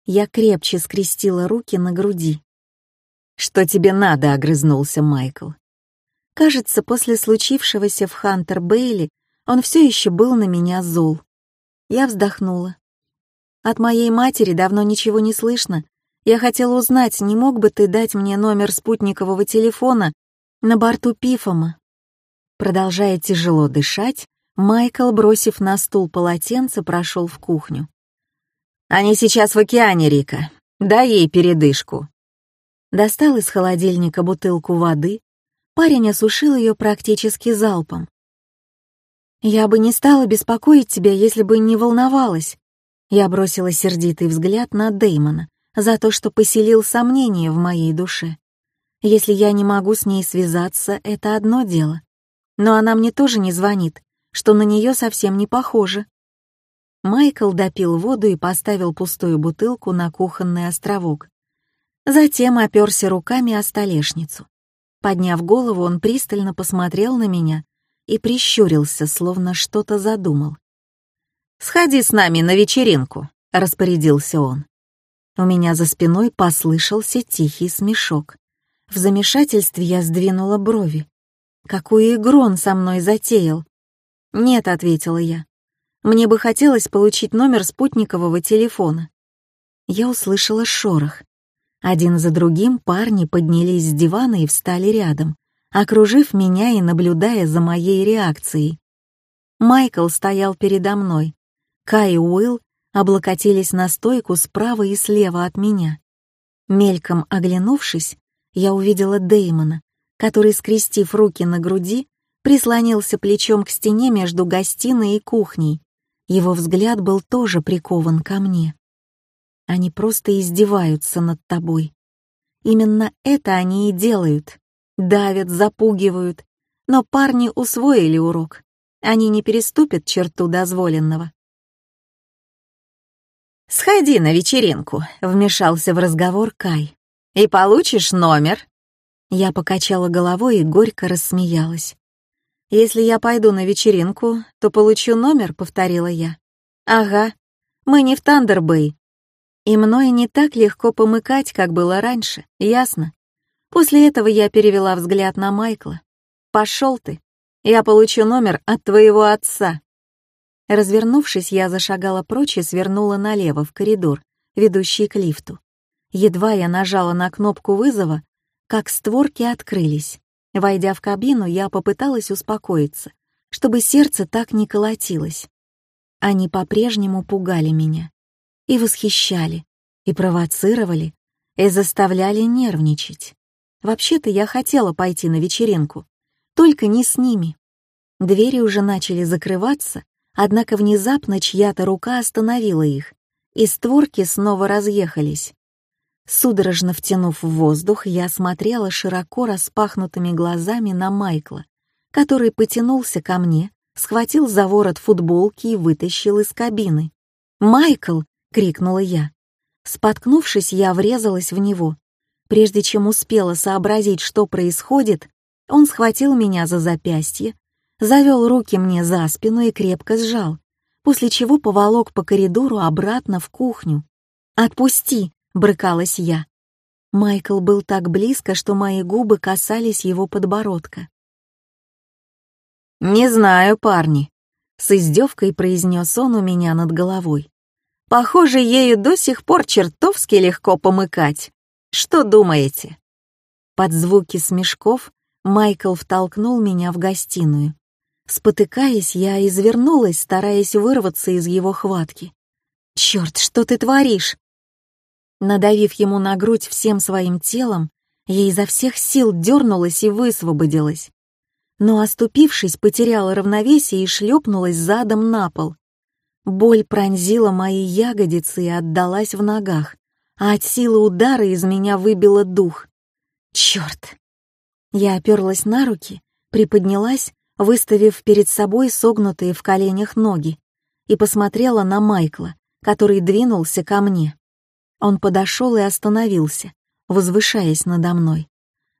Speaker 1: Я крепче скрестила руки на груди.
Speaker 2: «Что тебе надо?» — огрызнулся Майкл.
Speaker 1: Кажется, после случившегося в Хантер Бейли он все еще был на меня зол. Я вздохнула. От моей матери давно ничего не слышно. Я хотела узнать, не мог бы ты дать мне номер спутникового телефона на борту Пифома? Продолжая тяжело дышать, Майкл, бросив на стул полотенце, прошел в кухню.
Speaker 2: «Они сейчас в океане, Рика. Дай ей передышку
Speaker 1: достал из холодильника бутылку воды, парень осушил ее практически залпом. «Я бы не стала беспокоить тебя, если бы не волновалась». Я бросила сердитый взгляд на Дэймона за то, что поселил сомнения в моей душе. Если я не могу с ней связаться, это одно дело. Но она мне тоже не звонит, что на нее совсем не похоже. Майкл допил воду и поставил пустую бутылку на кухонный островок. Затем оперся руками о столешницу. Подняв голову, он пристально посмотрел на меня и прищурился, словно что-то задумал.
Speaker 2: «Сходи с нами на вечеринку», — распорядился он.
Speaker 1: У меня за спиной послышался тихий смешок. В замешательстве я сдвинула брови. Какую игру он со мной затеял? «Нет», — ответила я. «Мне бы хотелось получить номер спутникового телефона». Я услышала шорох. Один за другим парни поднялись с дивана и встали рядом, окружив меня и наблюдая за моей реакцией. Майкл стоял передо мной. Кай и Уилл облокотились на стойку справа и слева от меня. Мельком оглянувшись, я увидела Дэймона, который, скрестив руки на груди, прислонился плечом к стене между гостиной и кухней. Его взгляд был тоже прикован ко мне. Они просто издеваются над тобой. Именно это они и делают. Давят, запугивают. Но парни усвоили урок. Они не переступят черту дозволенного.
Speaker 2: «Сходи на вечеринку», — вмешался в разговор Кай. «И получишь номер».
Speaker 1: Я покачала головой и горько рассмеялась. «Если я пойду на вечеринку, то получу номер», — повторила я. «Ага, мы не в Тандербэй, и мной не так легко помыкать, как было раньше, ясно? После этого я перевела взгляд на Майкла. «Пошел ты, я получу номер от твоего отца». Развернувшись, я зашагала прочь и свернула налево в коридор, ведущий к лифту. Едва я нажала на кнопку вызова, как створки открылись. Войдя в кабину, я попыталась успокоиться, чтобы сердце так не колотилось. Они по-прежнему пугали меня и восхищали, и провоцировали, и заставляли нервничать. Вообще-то я хотела пойти на вечеринку, только не с ними. Двери уже начали закрываться, однако внезапно чья-то рука остановила их, и створки снова разъехались. Судорожно втянув в воздух, я смотрела широко распахнутыми глазами на Майкла, который потянулся ко мне, схватил за ворот футболки и вытащил из кабины. «Майкл!» — крикнула я. Споткнувшись, я врезалась в него. Прежде чем успела сообразить, что происходит, он схватил меня за запястье, завел руки мне за спину и крепко сжал, после чего поволок по коридору обратно в кухню. «Отпусти!» — брыкалась я. Майкл был так близко, что мои губы касались его подбородка.
Speaker 2: «Не знаю, парни», — с издевкой произнес он у меня над головой. Похоже, ею до сих пор чертовски легко помыкать. Что думаете?»
Speaker 1: Под звуки смешков Майкл втолкнул меня в гостиную. Спотыкаясь, я извернулась, стараясь вырваться из его хватки. «Черт, что ты творишь?» Надавив ему на грудь всем своим телом, Я изо всех сил дернулась и высвободилась. Но, оступившись, потеряла равновесие и шлепнулась задом на пол. Боль пронзила мои ягодицы и отдалась в ногах, а от силы удара из меня выбило дух. Черт! Я оперлась на руки, приподнялась, выставив перед собой согнутые в коленях ноги, и посмотрела на Майкла, который двинулся ко мне. Он подошел и остановился, возвышаясь надо мной.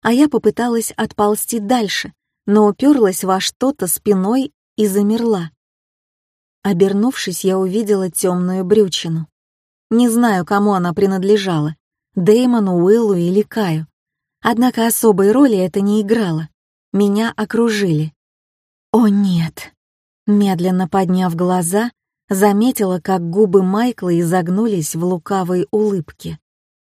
Speaker 1: А я попыталась отползти дальше, но уперлась во что-то спиной и замерла. Обернувшись, я увидела темную брючину. Не знаю, кому она принадлежала — Дэймону, Уиллу или Каю. Однако особой роли это не играло. Меня окружили. О нет! Медленно подняв глаза, заметила, как губы Майкла изогнулись в лукавой улыбке.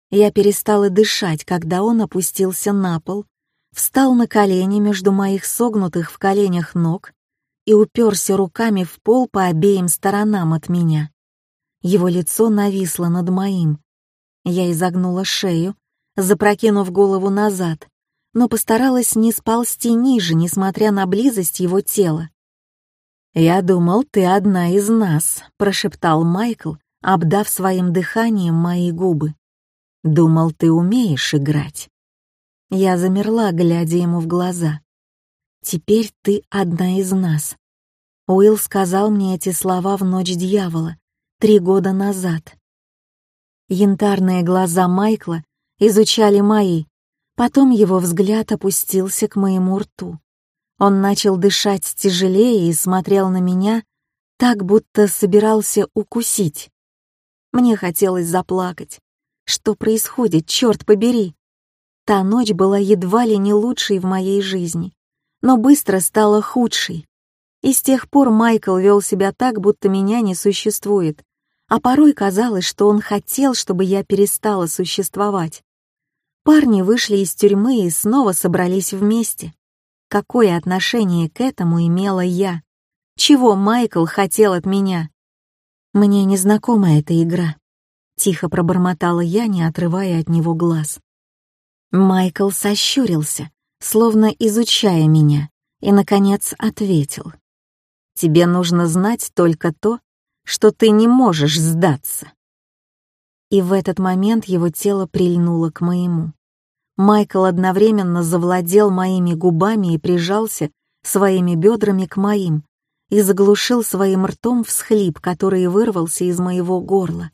Speaker 1: Я перестала дышать, когда он опустился на пол, встал на колени между моих согнутых в коленях ног и уперся руками в пол по обеим сторонам от меня. Его лицо нависло над моим. Я изогнула шею, запрокинув голову назад, но постаралась не сползти ниже, несмотря на близость его тела. «Я думал, ты одна из нас», — прошептал Майкл, обдав своим дыханием мои губы. «Думал, ты умеешь играть». Я замерла, глядя ему в глаза. «Теперь ты одна из нас». Уилл сказал мне эти слова в ночь дьявола, три года назад. Янтарные глаза Майкла изучали мои, потом его взгляд опустился к моему рту. Он начал дышать тяжелее и смотрел на меня так, будто собирался укусить. Мне хотелось заплакать. Что происходит, черт побери? Та ночь была едва ли не лучшей в моей жизни, но быстро стала худшей. И с тех пор Майкл вел себя так, будто меня не существует, а порой казалось, что он хотел, чтобы я перестала существовать. Парни вышли из тюрьмы и снова собрались вместе. Какое отношение к этому имела я? Чего Майкл хотел от меня? Мне незнакома эта игра. Тихо пробормотала я, не отрывая от него глаз. Майкл сощурился, словно изучая меня, и, наконец, ответил. «Тебе нужно знать только то, что ты не можешь сдаться». И в этот момент его тело прильнуло к моему. Майкл одновременно завладел моими губами и прижался своими бедрами к моим и заглушил своим ртом всхлип, который вырвался из моего горла.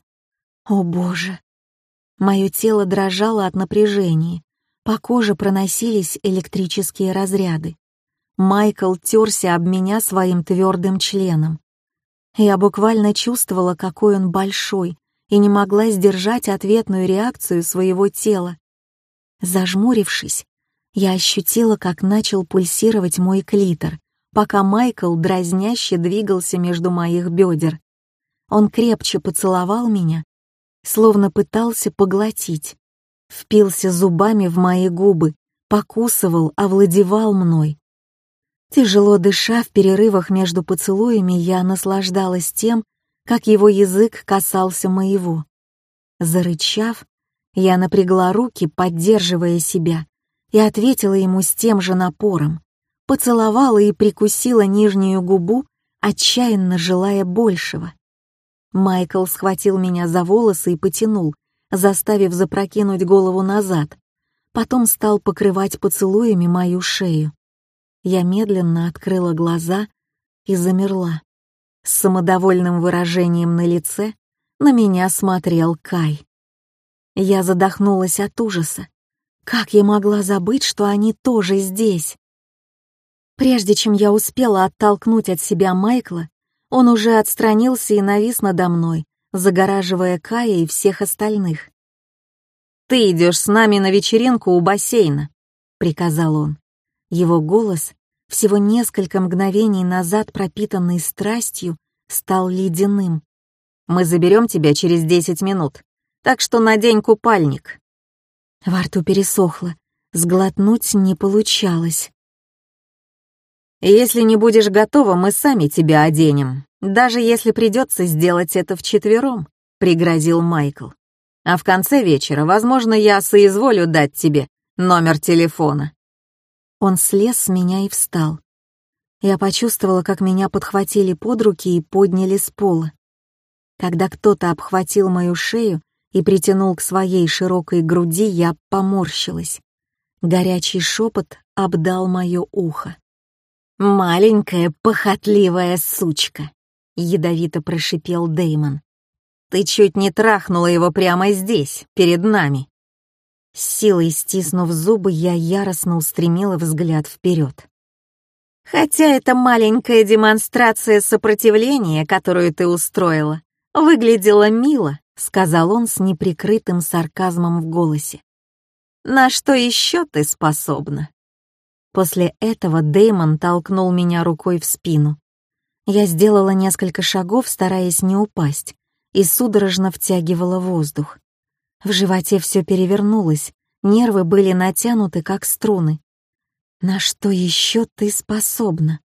Speaker 1: О боже! Мое тело дрожало от напряжения, по коже проносились электрические разряды. Майкл терся об меня своим твердым членом. Я буквально чувствовала, какой он большой, и не могла сдержать ответную реакцию своего тела. Зажмурившись, я ощутила, как начал пульсировать мой клитор, пока Майкл дразняще двигался между моих бедер. Он крепче поцеловал меня, словно пытался поглотить. Впился зубами в мои губы, покусывал, овладевал мной. Тяжело дыша в перерывах между поцелуями, я наслаждалась тем, как его язык касался моего. Зарычав, я напрягла руки, поддерживая себя, и ответила ему с тем же напором. Поцеловала и прикусила нижнюю губу, отчаянно желая большего. Майкл схватил меня за волосы и потянул, заставив запрокинуть голову назад. Потом стал покрывать поцелуями мою шею. Я медленно открыла глаза и замерла. С самодовольным выражением на лице на меня смотрел Кай. Я задохнулась от ужаса. Как я могла забыть, что они тоже здесь? Прежде чем я успела оттолкнуть от себя Майкла, он уже отстранился и навис надо мной, загораживая Кая и всех остальных. «Ты идешь с нами на вечеринку у бассейна», — приказал он. Его голос, всего несколько мгновений назад пропитанный страстью, стал ледяным. «Мы заберем тебя через десять минут так что надень купальник». Во рту пересохло, сглотнуть не получалось. «Если не будешь готова, мы сами тебя оденем, даже если придется сделать это вчетвером», — пригрозил Майкл. «А в конце вечера, возможно, я соизволю дать тебе
Speaker 2: номер телефона».
Speaker 1: Он слез с меня и встал. Я почувствовала, как меня подхватили под руки и подняли с пола. Когда кто-то обхватил мою шею и притянул к своей широкой груди, я поморщилась. Горячий шепот обдал мое ухо. «Маленькая похотливая сучка!» — ядовито прошипел Деймон. «Ты чуть не трахнула его прямо здесь, перед нами!» С силой стиснув зубы, я яростно устремила взгляд вперед. Хотя эта маленькая демонстрация сопротивления, которую ты устроила, выглядела мило, сказал он с неприкрытым сарказмом в голосе. На что еще ты способна? После этого Дэймон толкнул меня рукой в спину. Я сделала несколько шагов, стараясь не упасть, и судорожно втягивала воздух. В животе все перевернулось, нервы были натянуты, как струны. «На что еще ты способна?»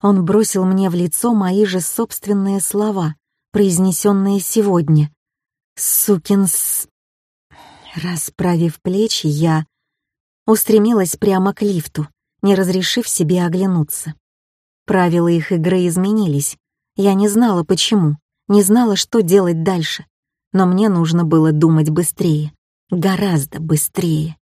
Speaker 1: Он бросил мне в лицо мои же собственные слова, произнесенные сегодня. «Сукин с...» Расправив плечи, я устремилась прямо к лифту, не разрешив себе оглянуться. Правила их игры изменились. Я не знала, почему, не знала, что делать дальше. Но мне нужно было думать быстрее, гораздо быстрее.